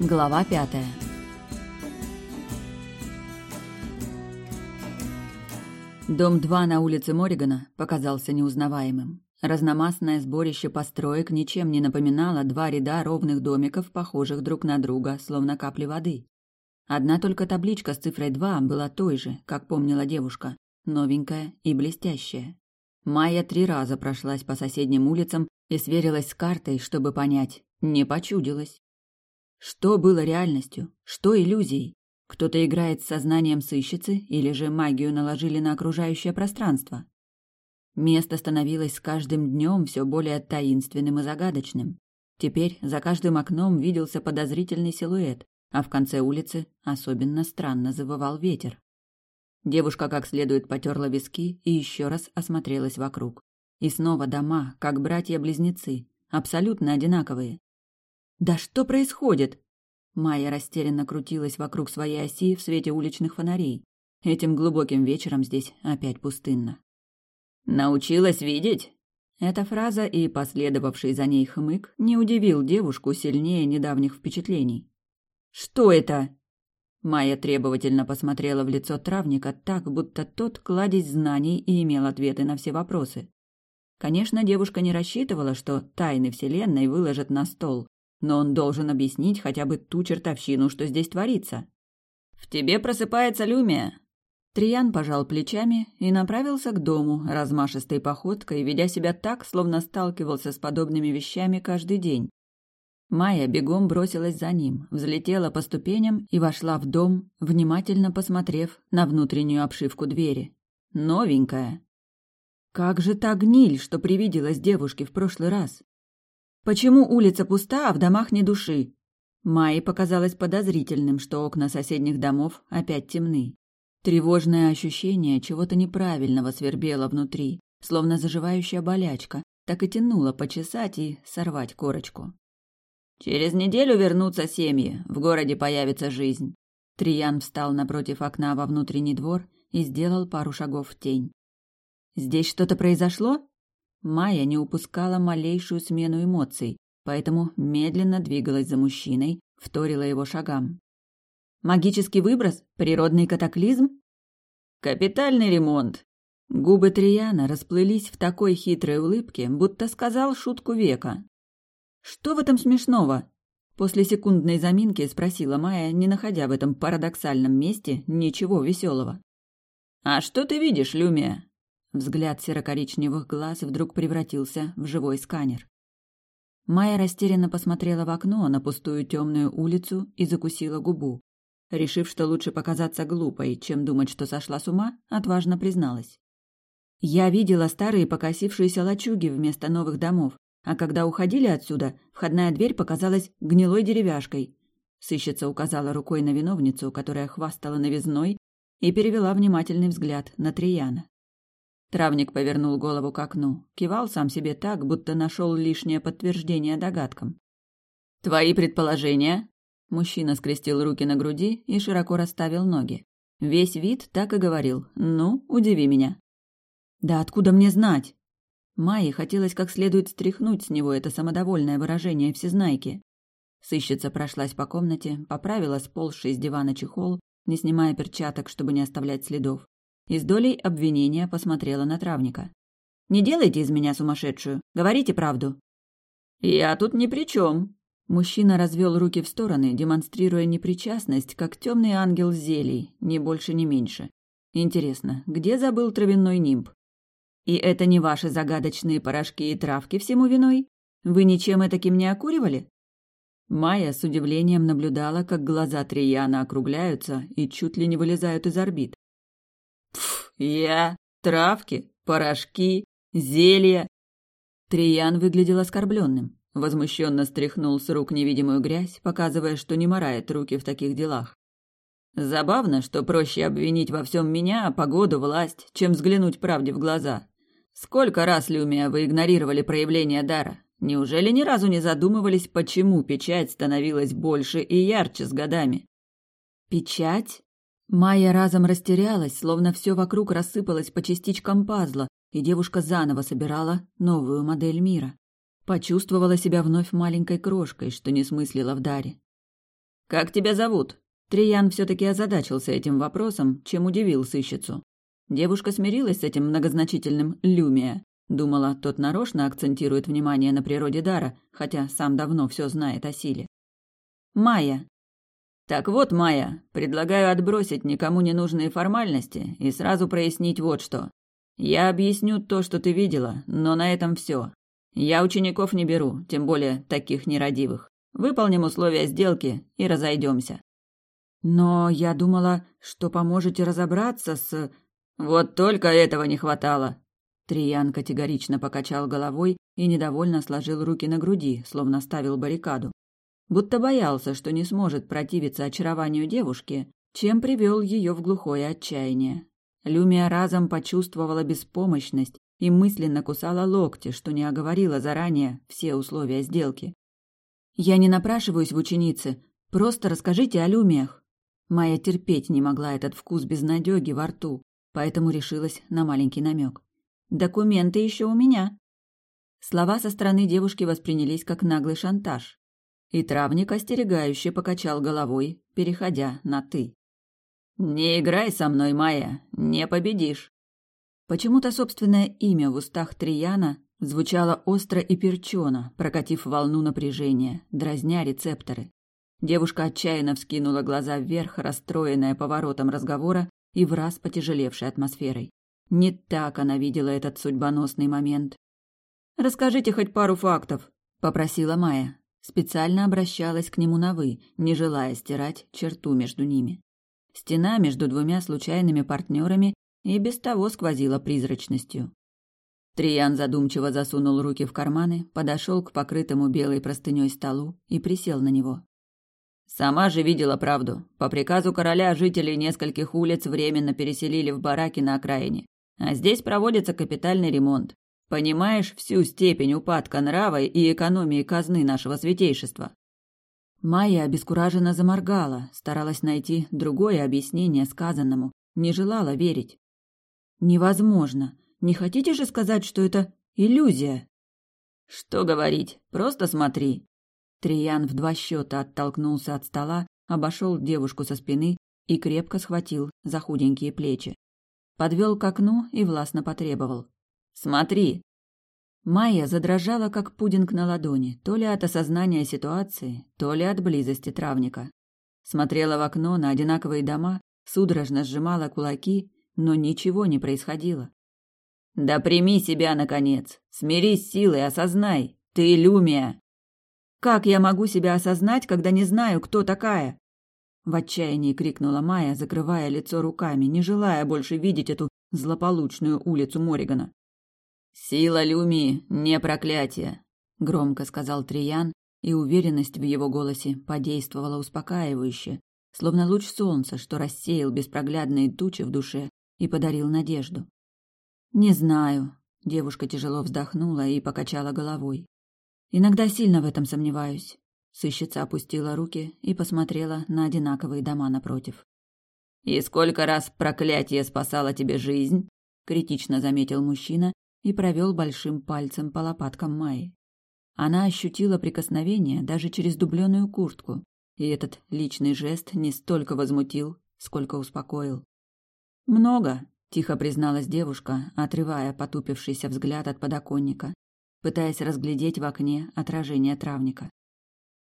Глава пятая. Дом 2 на улице Моригана показался неузнаваемым. Разномастное сборище построек ничем не напоминало два ряда ровных домиков, похожих друг на друга, словно капли воды. Одна только табличка с цифрой 2 была той же, как помнила девушка, новенькая и блестящая. Майя три раза прошлась по соседним улицам и сверилась с картой, чтобы понять, не почудилась. Что было реальностью, что иллюзией? Кто-то играет с сознанием сыщицы или же магию наложили на окружающее пространство? Место становилось с каждым днем все более таинственным и загадочным. Теперь за каждым окном виделся подозрительный силуэт, а в конце улицы особенно странно завывал ветер. Девушка как следует потерла виски и еще раз осмотрелась вокруг. И снова дома, как братья-близнецы, абсолютно одинаковые. «Да что происходит?» Майя растерянно крутилась вокруг своей оси в свете уличных фонарей. Этим глубоким вечером здесь опять пустынно. «Научилась видеть?» Эта фраза и последовавший за ней хмык не удивил девушку сильнее недавних впечатлений. «Что это?» Майя требовательно посмотрела в лицо травника так, будто тот кладезь знаний и имел ответы на все вопросы. Конечно, девушка не рассчитывала, что тайны Вселенной выложат на стол, но он должен объяснить хотя бы ту чертовщину, что здесь творится. «В тебе просыпается Люмия!» Триян пожал плечами и направился к дому, размашистой походкой, ведя себя так, словно сталкивался с подобными вещами каждый день. Майя бегом бросилась за ним, взлетела по ступеням и вошла в дом, внимательно посмотрев на внутреннюю обшивку двери. Новенькая. Как же та гниль, что привиделась девушке в прошлый раз? Почему улица пуста, а в домах ни души? Майе показалось подозрительным, что окна соседних домов опять темны. Тревожное ощущение чего-то неправильного свербело внутри, словно заживающая болячка, так и тянуло почесать и сорвать корочку. Через неделю вернутся семьи, в городе появится жизнь. Триян встал напротив окна во внутренний двор и сделал пару шагов в тень. Здесь что-то произошло? Майя не упускала малейшую смену эмоций, поэтому медленно двигалась за мужчиной, вторила его шагам. Магический выброс? Природный катаклизм? Капитальный ремонт. Губы Трияна расплылись в такой хитрой улыбке, будто сказал шутку века. Что в этом смешного? После секундной заминки спросила Майя, не находя в этом парадоксальном месте ничего веселого. «А что ты видишь, Люмия?» Взгляд серо-коричневых глаз вдруг превратился в живой сканер. Майя растерянно посмотрела в окно на пустую темную улицу и закусила губу. Решив, что лучше показаться глупой, чем думать, что сошла с ума, отважно призналась. «Я видела старые покосившиеся лачуги вместо новых домов, а когда уходили отсюда, входная дверь показалась гнилой деревяшкой. Сыщица указала рукой на виновницу, которая хвастала новизной, и перевела внимательный взгляд на Трияна. Травник повернул голову к окну, кивал сам себе так, будто нашел лишнее подтверждение догадкам. «Твои предположения?» Мужчина скрестил руки на груди и широко расставил ноги. Весь вид так и говорил «Ну, удиви меня». «Да откуда мне знать?» Майе хотелось как следует стряхнуть с него это самодовольное выражение всезнайки. Сыщица прошлась по комнате, поправила сползший с дивана чехол, не снимая перчаток, чтобы не оставлять следов, и с долей обвинения посмотрела на травника. «Не делайте из меня сумасшедшую, говорите правду». «Я тут ни при чем», Мужчина развел руки в стороны, демонстрируя непричастность, как темный ангел зелий, ни больше, ни меньше. Интересно, где забыл травяной нимб? И это не ваши загадочные порошки и травки всему виной? Вы ничем таким не окуривали? Майя с удивлением наблюдала, как глаза Трияна округляются и чуть ли не вылезают из орбит. «Пф, я? Травки? Порошки? Зелья?» Триян выглядел оскорбленным. Возмущенно стряхнул с рук невидимую грязь, показывая, что не морает руки в таких делах. Забавно, что проще обвинить во всем меня, погоду, власть, чем взглянуть правде в глаза. Сколько раз, Люмия, вы игнорировали проявление дара? Неужели ни разу не задумывались, почему печать становилась больше и ярче с годами? Печать? Майя разом растерялась, словно все вокруг рассыпалось по частичкам пазла, и девушка заново собирала новую модель мира. Почувствовала себя вновь маленькой крошкой, что не смыслила в даре. Как тебя зовут?» Триян все-таки озадачился этим вопросом, чем удивил сыщицу. Девушка смирилась с этим многозначительным «люмия». Думала, тот нарочно акцентирует внимание на природе дара, хотя сам давно все знает о силе. «Майя». «Так вот, Майя, предлагаю отбросить никому не нужные формальности и сразу прояснить вот что. Я объясню то, что ты видела, но на этом все. Я учеников не беру, тем более таких нерадивых. Выполним условия сделки и разойдемся. Но я думала, что поможете разобраться с... Вот только этого не хватало. Триян категорично покачал головой и недовольно сложил руки на груди, словно ставил баррикаду. Будто боялся, что не сможет противиться очарованию девушки, чем привел ее в глухое отчаяние. Люмия разом почувствовала беспомощность и мысленно кусала локти, что не оговорила заранее все условия сделки. «Я не напрашиваюсь в ученицы, просто расскажите о люмиях». Майя терпеть не могла этот вкус безнадёги во рту, поэтому решилась на маленький намек. «Документы еще у меня». Слова со стороны девушки воспринялись как наглый шантаж. И травник остерегающе покачал головой, переходя на «ты». «Не играй со мной, Майя, не победишь». Почему-то собственное имя в устах Трияна звучало остро и перчено, прокатив волну напряжения, дразня рецепторы. Девушка отчаянно вскинула глаза вверх, расстроенная поворотом разговора и враз потяжелевшей атмосферой. Не так она видела этот судьбоносный момент. «Расскажите хоть пару фактов», — попросила Майя. Специально обращалась к нему на «вы», не желая стирать черту между ними. Стена между двумя случайными партнерами и без того сквозила призрачностью. Триян задумчиво засунул руки в карманы, подошел к покрытому белой простыней столу и присел на него. «Сама же видела правду. По приказу короля жителей нескольких улиц временно переселили в бараки на окраине. А здесь проводится капитальный ремонт. Понимаешь всю степень упадка нрава и экономии казны нашего святейшества?» Майя обескураженно заморгала, старалась найти другое объяснение сказанному, не желала верить. «Невозможно. Не хотите же сказать, что это иллюзия?» «Что говорить? Просто смотри». Триян в два счета оттолкнулся от стола, обошел девушку со спины и крепко схватил за худенькие плечи. Подвел к окну и властно потребовал. «Смотри!» Майя задрожала, как пудинг на ладони, то ли от осознания ситуации, то ли от близости травника. Смотрела в окно на одинаковые дома, судорожно сжимала кулаки, но ничего не происходило. «Да прими себя, наконец! Смирись силой, осознай! Ты Люмия!» «Как я могу себя осознать, когда не знаю, кто такая?» В отчаянии крикнула Майя, закрывая лицо руками, не желая больше видеть эту злополучную улицу Моригана. «Сила Люми не проклятие», — громко сказал Триян, и уверенность в его голосе подействовала успокаивающе, словно луч солнца, что рассеял беспроглядные тучи в душе и подарил надежду. «Не знаю», — девушка тяжело вздохнула и покачала головой. «Иногда сильно в этом сомневаюсь». Сыщица опустила руки и посмотрела на одинаковые дома напротив. «И сколько раз проклятие спасало тебе жизнь?» — критично заметил мужчина и провел большим пальцем по лопаткам Майи. Она ощутила прикосновение даже через дубленую куртку, и этот личный жест не столько возмутил, сколько успокоил. «Много», — тихо призналась девушка, отрывая потупившийся взгляд от подоконника, пытаясь разглядеть в окне отражение травника.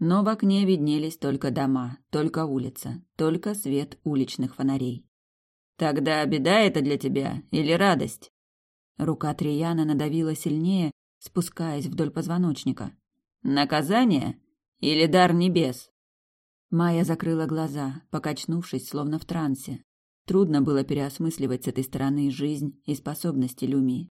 Но в окне виднелись только дома, только улица, только свет уличных фонарей. «Тогда беда это для тебя или радость?» Рука Трияна надавила сильнее, спускаясь вдоль позвоночника. «Наказание? Или дар небес?» Майя закрыла глаза, покачнувшись, словно в трансе. Трудно было переосмысливать с этой стороны жизнь и способности Люмии.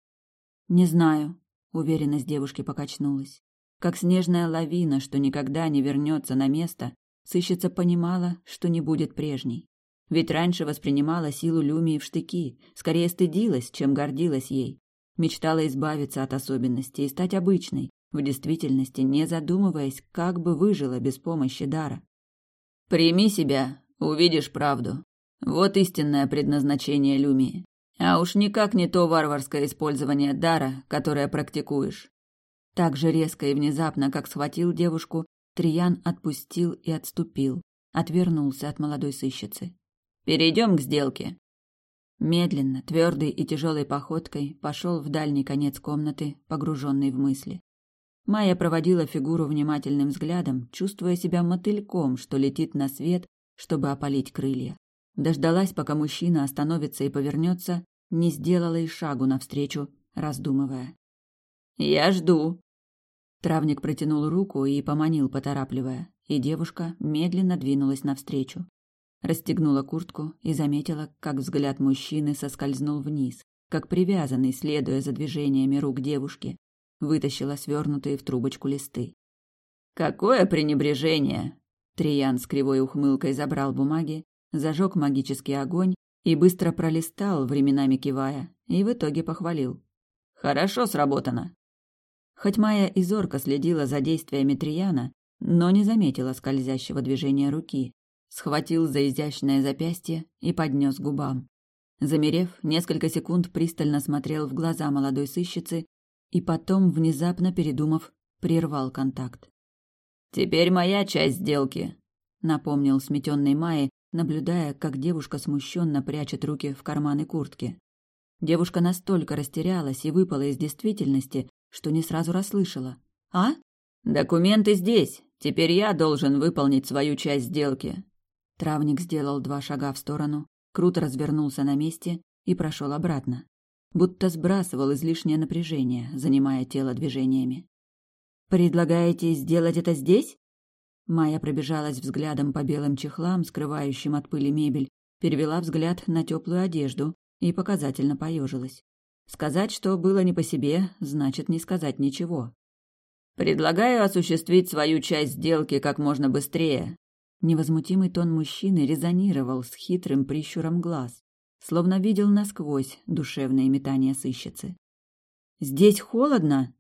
«Не знаю», — уверенность девушки покачнулась. Как снежная лавина, что никогда не вернется на место, сыщица понимала, что не будет прежней. Ведь раньше воспринимала силу Люмии в штыки, скорее стыдилась, чем гордилась ей. Мечтала избавиться от особенностей и стать обычной, в действительности не задумываясь, как бы выжила без помощи дара. «Прими себя, увидишь правду. Вот истинное предназначение Люмии. А уж никак не то варварское использование дара, которое практикуешь». Так же резко и внезапно, как схватил девушку, Триян отпустил и отступил, отвернулся от молодой сыщицы. «Перейдем к сделке». Медленно, твердой и тяжелой походкой пошел в дальний конец комнаты, погруженный в мысли. Майя проводила фигуру внимательным взглядом, чувствуя себя мотыльком, что летит на свет, чтобы опалить крылья. Дождалась, пока мужчина остановится и повернется, не сделала и шагу навстречу, раздумывая. «Я жду». Травник протянул руку и поманил, поторапливая, и девушка медленно двинулась навстречу. Расстегнула куртку и заметила, как взгляд мужчины соскользнул вниз, как привязанный, следуя за движениями рук девушки, вытащила свернутые в трубочку листы. «Какое пренебрежение!» Триян с кривой ухмылкой забрал бумаги, зажег магический огонь и быстро пролистал, временами кивая, и в итоге похвалил. «Хорошо сработано!» Хоть Майя и зорко следила за действиями Трияна, но не заметила скользящего движения руки, схватил за изящное запястье и поднес губам. Замерев, несколько секунд пристально смотрел в глаза молодой сыщицы и потом, внезапно передумав, прервал контакт. «Теперь моя часть сделки», — напомнил сметенной Майе, наблюдая, как девушка смущенно прячет руки в карманы куртки. Девушка настолько растерялась и выпала из действительности, что не сразу расслышала. «А?» «Документы здесь. Теперь я должен выполнить свою часть сделки». Травник сделал два шага в сторону, круто развернулся на месте и прошел обратно будто сбрасывал излишнее напряжение, занимая тело движениями. «Предлагаете сделать это здесь?» Майя пробежалась взглядом по белым чехлам, скрывающим от пыли мебель, перевела взгляд на теплую одежду и показательно поежилась. Сказать, что было не по себе, значит не сказать ничего. «Предлагаю осуществить свою часть сделки как можно быстрее». Невозмутимый тон мужчины резонировал с хитрым прищуром глаз словно видел насквозь душевные метания сыщицы. «Здесь холодно?»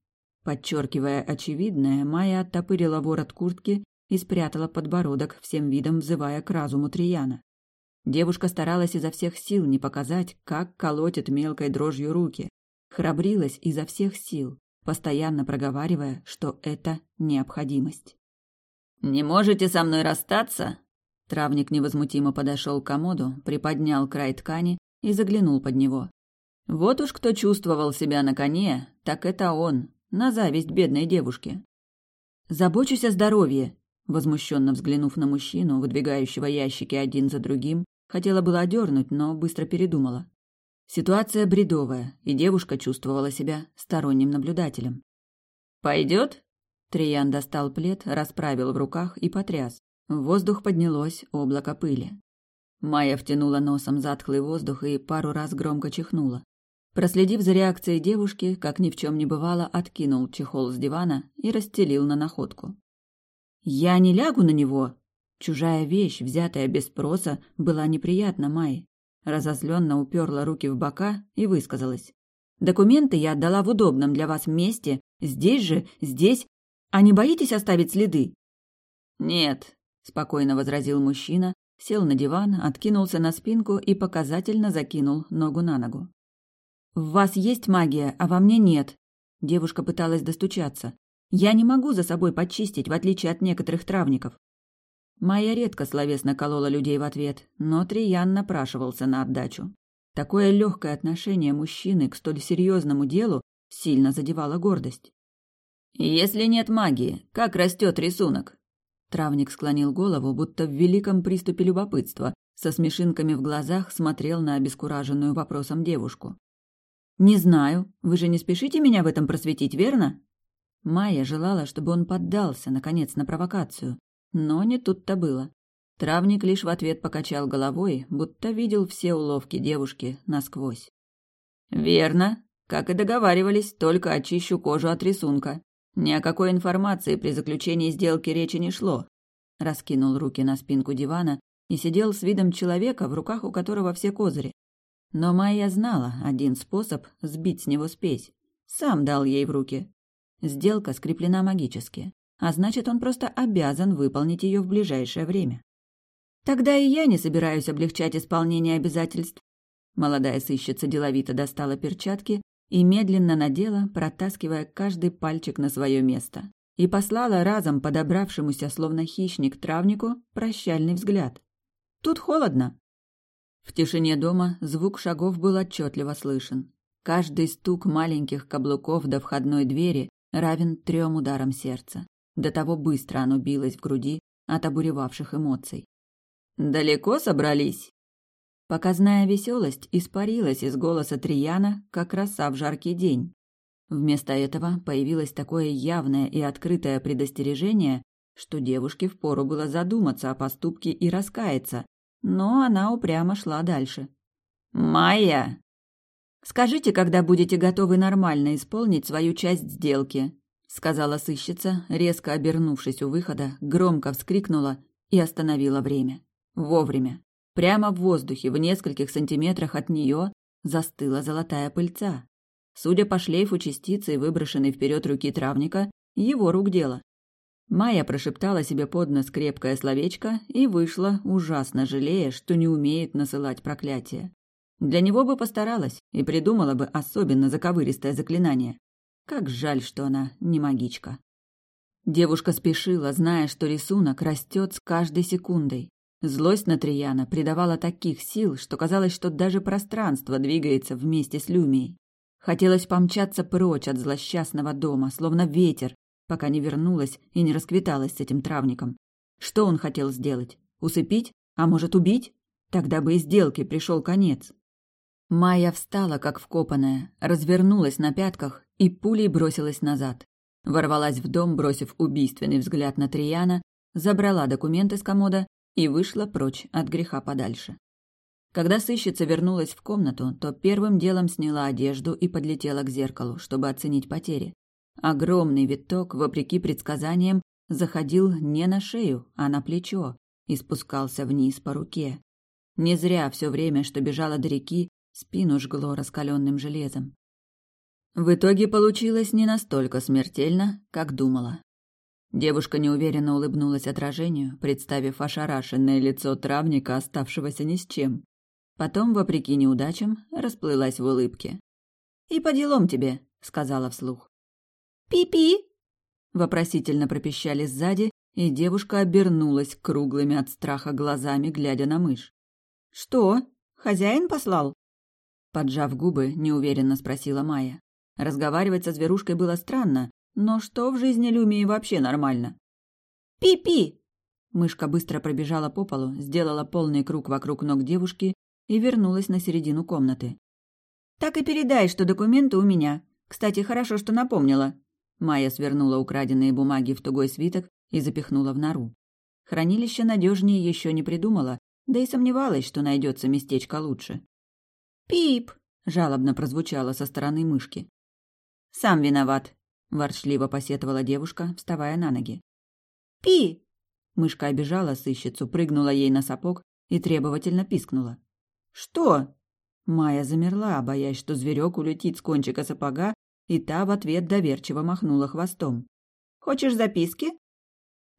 Подчеркивая очевидное, Майя оттопырила ворот куртки и спрятала подбородок, всем видом взывая к разуму Трияна. Девушка старалась изо всех сил не показать, как колотит мелкой дрожью руки. Храбрилась изо всех сил, постоянно проговаривая, что это необходимость. «Не можете со мной расстаться?» Травник невозмутимо подошел к комоду, приподнял край ткани и заглянул под него. Вот уж кто чувствовал себя на коне, так это он, на зависть бедной девушки. «Забочусь о здоровье», — возмущенно взглянув на мужчину, выдвигающего ящики один за другим, хотела было одернуть, но быстро передумала. Ситуация бредовая, и девушка чувствовала себя сторонним наблюдателем. «Пойдет?» Триян достал плед, расправил в руках и потряс. В воздух поднялось облако пыли. Майя втянула носом затхлый воздух и пару раз громко чихнула. Проследив за реакцией девушки, как ни в чем не бывало, откинул чехол с дивана и расстелил на находку. «Я не лягу на него!» Чужая вещь, взятая без спроса, была неприятна Майе. Разозленно уперла руки в бока и высказалась. «Документы я отдала в удобном для вас месте. Здесь же, здесь. А не боитесь оставить следы?» «Нет», спокойно возразил мужчина, сел на диван, откинулся на спинку и показательно закинул ногу на ногу. В вас есть магия, а во мне нет. Девушка пыталась достучаться. Я не могу за собой почистить, в отличие от некоторых травников. Майя редко словесно колола людей в ответ, но Триян напрашивался на отдачу. Такое легкое отношение мужчины к столь серьезному делу сильно задевало гордость. «Если нет магии, как растет рисунок?» Травник склонил голову, будто в великом приступе любопытства, со смешинками в глазах смотрел на обескураженную вопросом девушку. «Не знаю. Вы же не спешите меня в этом просветить, верно?» Майя желала, чтобы он поддался, наконец, на провокацию. Но не тут-то было. Травник лишь в ответ покачал головой, будто видел все уловки девушки насквозь. «Верно. Как и договаривались, только очищу кожу от рисунка. Ни о какой информации при заключении сделки речи не шло. Раскинул руки на спинку дивана и сидел с видом человека, в руках у которого все козыри. Но Майя знала один способ сбить с него спесь. Сам дал ей в руки. Сделка скреплена магически, а значит, он просто обязан выполнить ее в ближайшее время. Тогда и я не собираюсь облегчать исполнение обязательств. Молодая сыщица деловито достала перчатки и медленно надела, протаскивая каждый пальчик на свое место. и послала разом подобравшемуся, словно хищник, травнику прощальный взгляд. «Тут холодно». В тишине дома звук шагов был отчетливо слышен. Каждый стук маленьких каблуков до входной двери равен трем ударам сердца. До того быстро оно билось в груди от обуревавших эмоций. «Далеко собрались?» Показная веселость испарилась из голоса Трияна, как роса в жаркий день. Вместо этого появилось такое явное и открытое предостережение, что девушке впору было задуматься о поступке и раскаяться, но она упрямо шла дальше. «Майя!» «Скажите, когда будете готовы нормально исполнить свою часть сделки», сказала сыщица, резко обернувшись у выхода, громко вскрикнула и остановила время. Вовремя. Прямо в воздухе, в нескольких сантиметрах от нее, застыла золотая пыльца. Судя по шлейфу частицы, выброшенной вперед руки травника, его рук дело. Майя прошептала себе под нос крепкое словечко и вышла, ужасно жалея, что не умеет насылать проклятие. Для него бы постаралась и придумала бы особенно заковыристое заклинание. Как жаль, что она не магичка. Девушка спешила, зная, что рисунок растет с каждой секундой. Злость на Трияна придавала таких сил, что казалось, что даже пространство двигается вместе с Люмией. Хотелось помчаться прочь от злосчастного дома, словно ветер, пока не вернулась и не расквиталась с этим травником. Что он хотел сделать? Усыпить? А может, убить? Тогда бы и сделке пришел конец. Майя встала, как вкопанная, развернулась на пятках и пулей бросилась назад. Ворвалась в дом, бросив убийственный взгляд на Трияна, забрала документы с комода и вышла прочь от греха подальше. Когда сыщица вернулась в комнату, то первым делом сняла одежду и подлетела к зеркалу, чтобы оценить потери. Огромный виток, вопреки предсказаниям, заходил не на шею, а на плечо и спускался вниз по руке. Не зря все время, что бежала до реки, спину жгло раскаленным железом. В итоге получилось не настолько смертельно, как думала. Девушка неуверенно улыбнулась отражению, представив ошарашенное лицо травника, оставшегося ни с чем. Потом, вопреки неудачам, расплылась в улыбке. «И по делам тебе», — сказала вслух. «Пи-пи!» — вопросительно пропищали сзади, и девушка обернулась круглыми от страха глазами, глядя на мышь. «Что? Хозяин послал?» Поджав губы, неуверенно спросила Майя. Разговаривать со зверушкой было странно, но что в жизни Люмии вообще нормально? «Пи-пи!» Мышка быстро пробежала по полу, сделала полный круг вокруг ног девушки и вернулась на середину комнаты. «Так и передай, что документы у меня. Кстати, хорошо, что напомнила». Майя свернула украденные бумаги в тугой свиток и запихнула в нору. Хранилище надежнее еще не придумала, да и сомневалась, что найдется местечко лучше. «Пип!» — жалобно прозвучало со стороны мышки. «Сам виноват», — ворчливо посетовала девушка, вставая на ноги. «Пи!» Мышка обижала сыщицу, прыгнула ей на сапог и требовательно пискнула. «Что?» Майя замерла, боясь, что зверек улетит с кончика сапога, и та в ответ доверчиво махнула хвостом. «Хочешь записки?»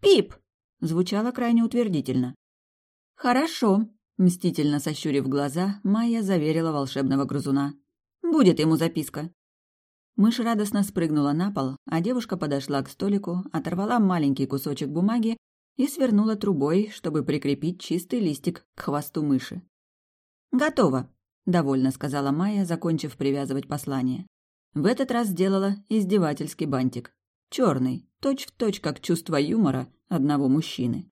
«Пип!» — звучало крайне утвердительно. «Хорошо», — мстительно сощурив глаза, Майя заверила волшебного грызуна. «Будет ему записка». Мышь радостно спрыгнула на пол, а девушка подошла к столику, оторвала маленький кусочек бумаги и свернула трубой, чтобы прикрепить чистый листик к хвосту мыши. «Готово», — довольно сказала Майя, закончив привязывать послание. В этот раз сделала издевательский бантик. Черный, точь-в-точь, как чувство юмора одного мужчины.